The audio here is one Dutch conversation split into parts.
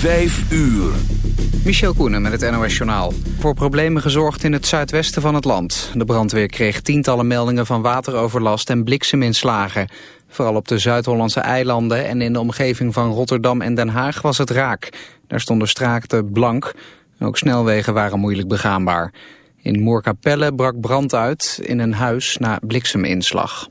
Vijf uur. Michel Koenen met het NOS-journaal. Voor problemen gezorgd in het zuidwesten van het land. De brandweer kreeg tientallen meldingen van wateroverlast en blikseminslagen. Vooral op de Zuid-Hollandse eilanden en in de omgeving van Rotterdam en Den Haag was het raak. Daar stonden straten blank. Ook snelwegen waren moeilijk begaanbaar. In Moerkapelle brak brand uit in een huis na blikseminslag.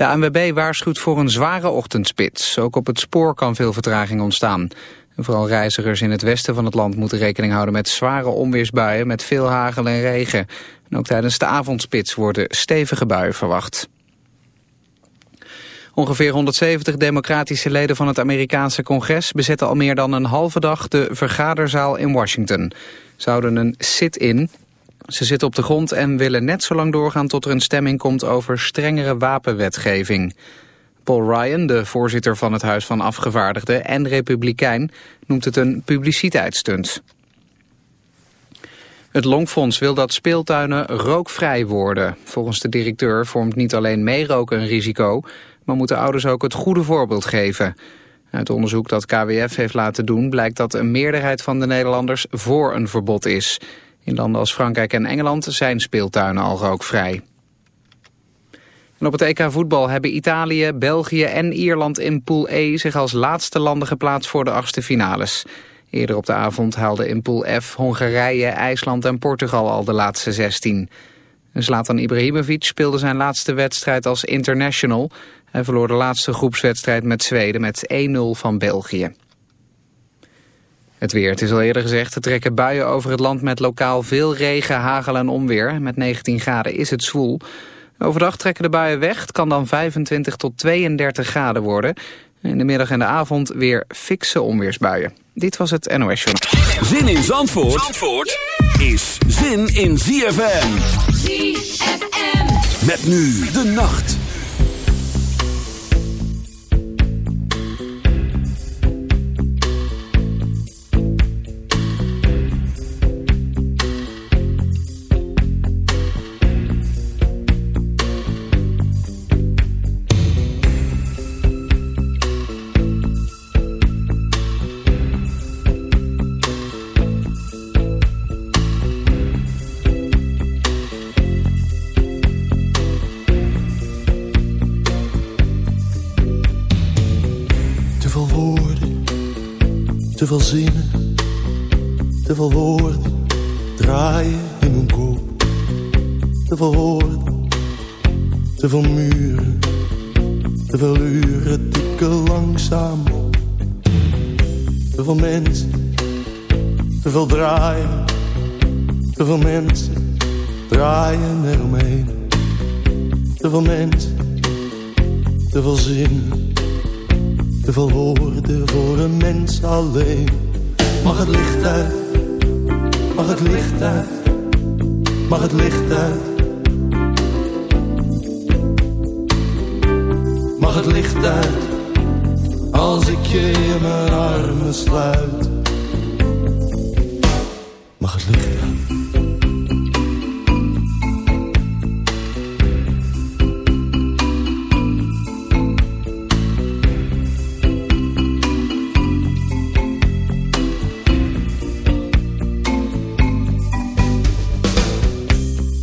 De ANWB waarschuwt voor een zware ochtendspits. Ook op het spoor kan veel vertraging ontstaan. vooral reizigers in het westen van het land moeten rekening houden met zware onweersbuien met veel hagel en regen. En ook tijdens de avondspits worden stevige buien verwacht. Ongeveer 170 democratische leden van het Amerikaanse congres bezetten al meer dan een halve dag de vergaderzaal in Washington. Ze houden een sit-in ze zitten op de grond en willen net zo lang doorgaan tot er een stemming komt over strengere wapenwetgeving. Paul Ryan, de voorzitter van het Huis van Afgevaardigden en republikein, noemt het een publiciteitsstunt. Het Longfonds wil dat speeltuinen rookvrij worden. Volgens de directeur vormt niet alleen meeroken een risico, maar moeten ouders ook het goede voorbeeld geven. Uit onderzoek dat KWF heeft laten doen blijkt dat een meerderheid van de Nederlanders voor een verbod is. In landen als Frankrijk en Engeland zijn speeltuinen al rookvrij. En op het EK voetbal hebben Italië, België en Ierland in Pool E zich als laatste landen geplaatst voor de achtste finales. Eerder op de avond haalden in Pool F Hongarije, IJsland en Portugal al de laatste 16. Zlatan Ibrahimovic speelde zijn laatste wedstrijd als international. Hij verloor de laatste groepswedstrijd met Zweden met 1-0 van België. Het weer, het is al eerder gezegd, er trekken buien over het land met lokaal veel regen, hagel en onweer. Met 19 graden is het zwoel. Overdag trekken de buien weg, het kan dan 25 tot 32 graden worden. In de middag en de avond weer fikse onweersbuien. Dit was het NOS Journal. Zin in Zandvoort, Zandvoort is zin in ZFM. ZFM. Met nu de nacht. Veel zinnen,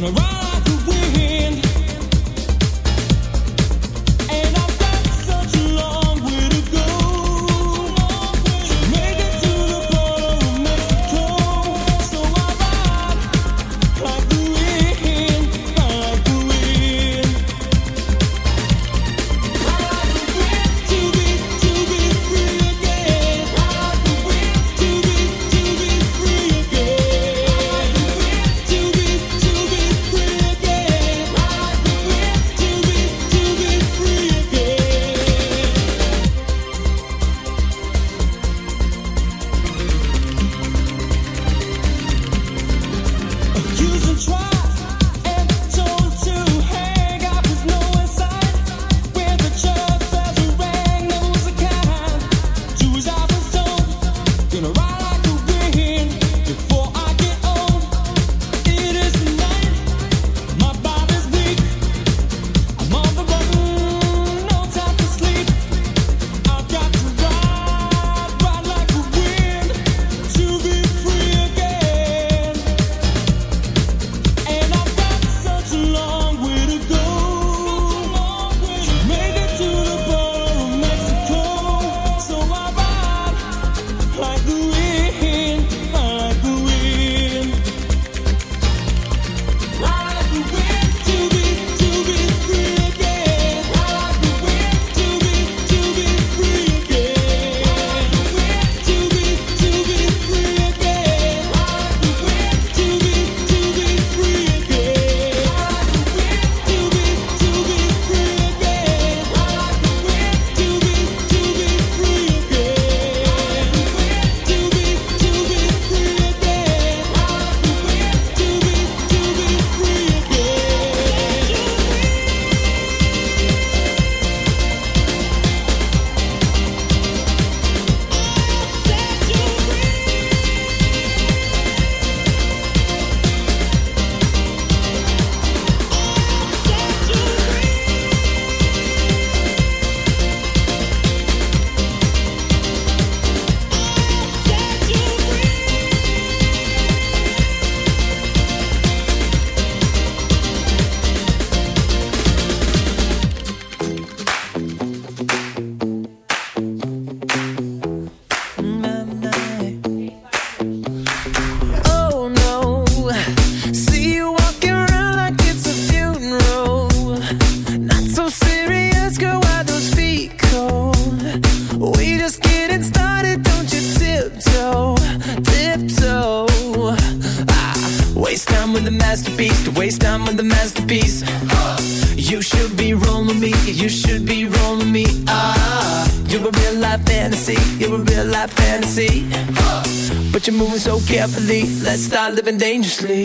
gonna ride the wind. Living dangerously.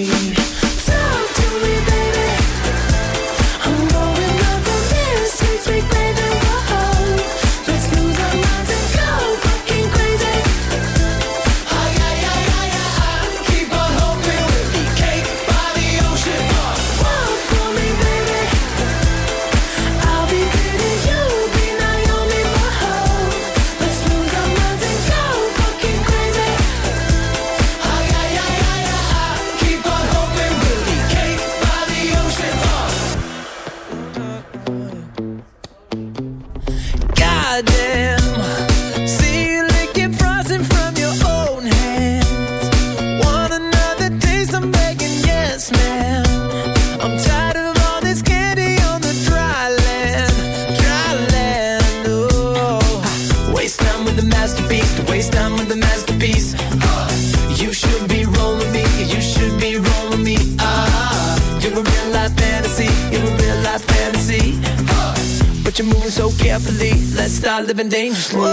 Living dangerously.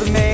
the man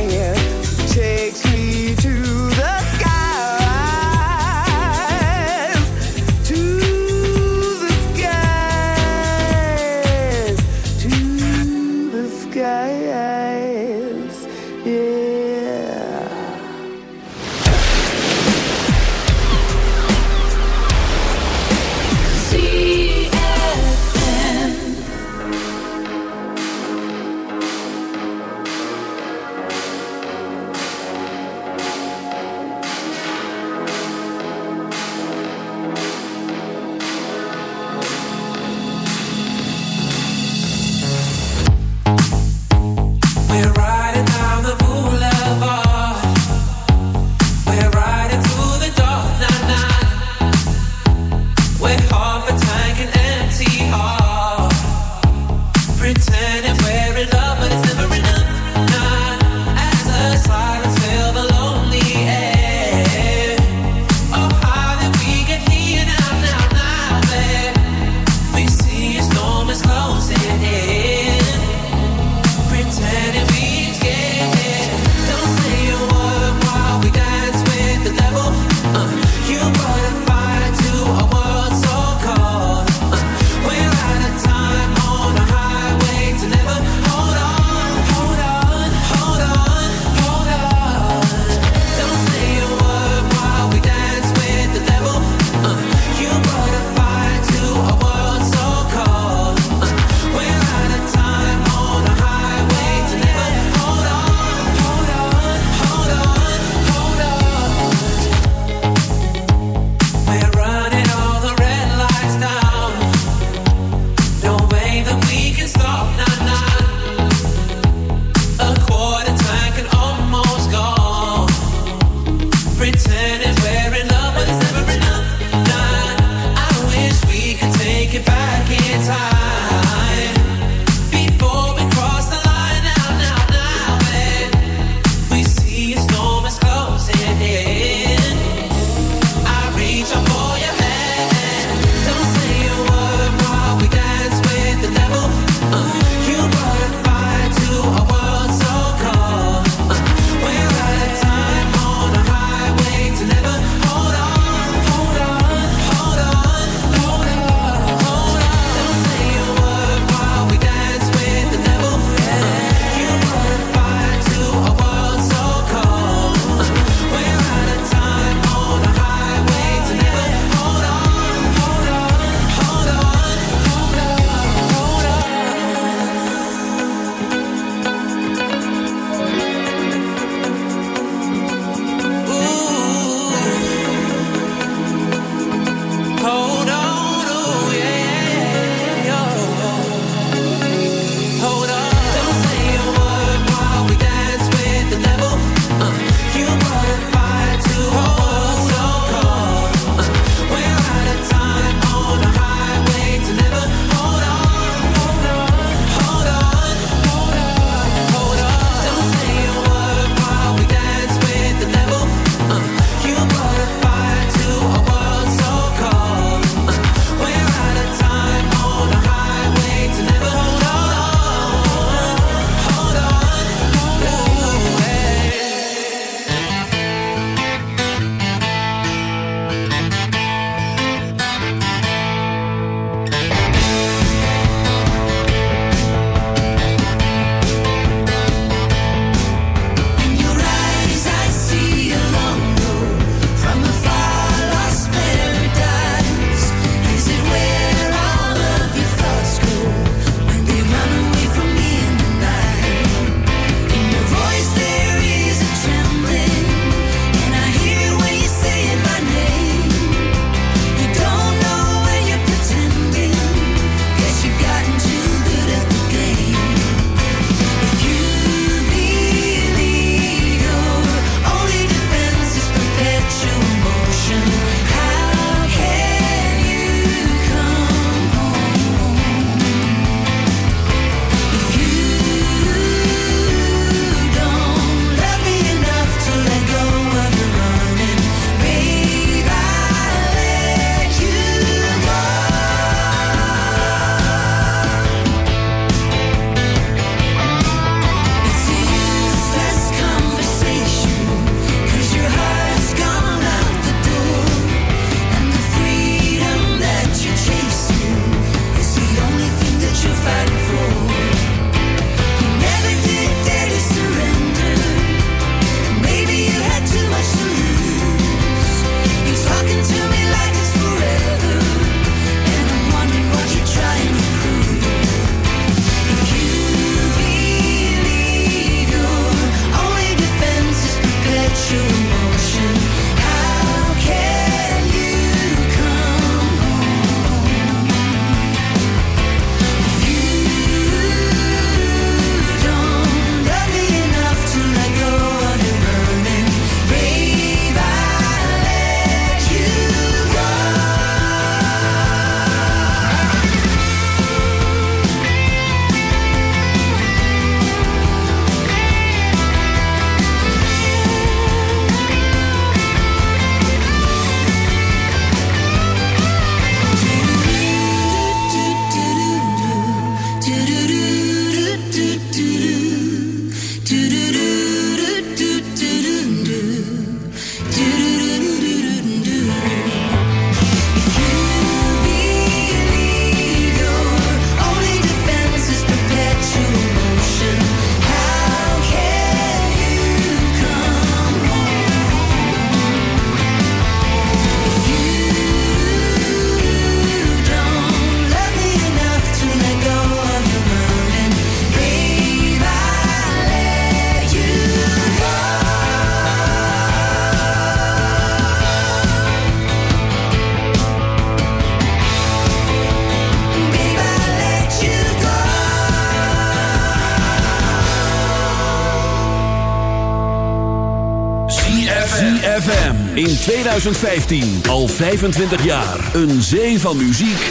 2015 al 25 jaar. Een zee van muziek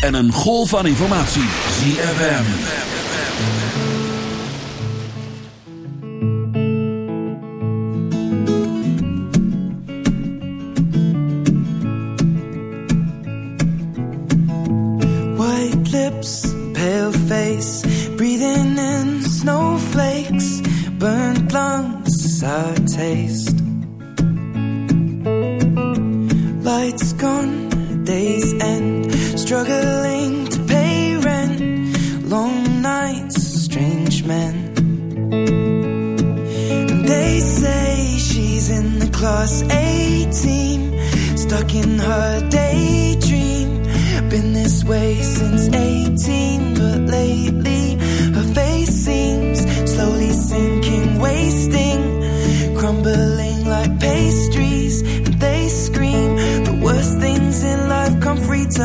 en een golf van informatie. ZFM. White lips, pale face, breathing in snowflakes, burnt lungs, sour taste. Struggling to pay rent, long nights, strange men. And they say she's in the class A team, stuck in her daydream. Been this way since 18,